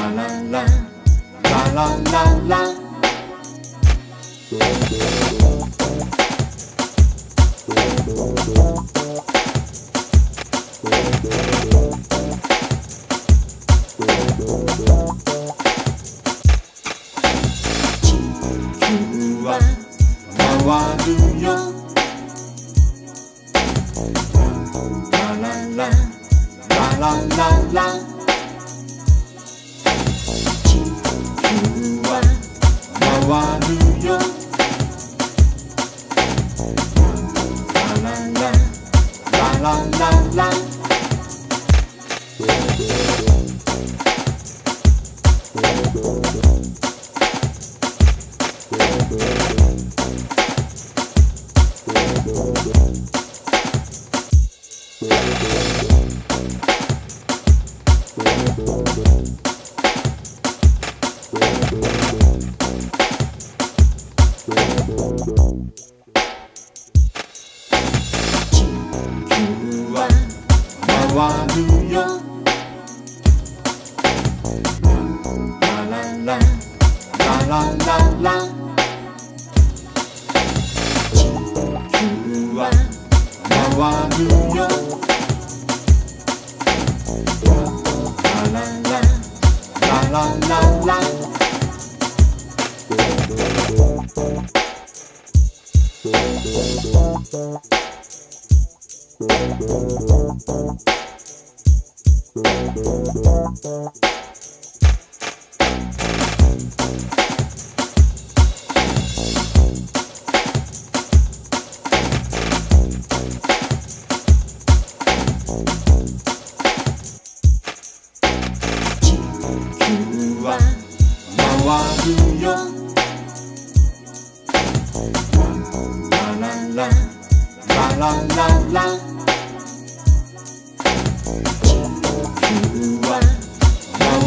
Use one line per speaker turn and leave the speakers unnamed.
la la la la la la la la. la la la. Thank Hallelujah. La la la la la la la. 地球は回るよ。ラララララララ。la la la la la.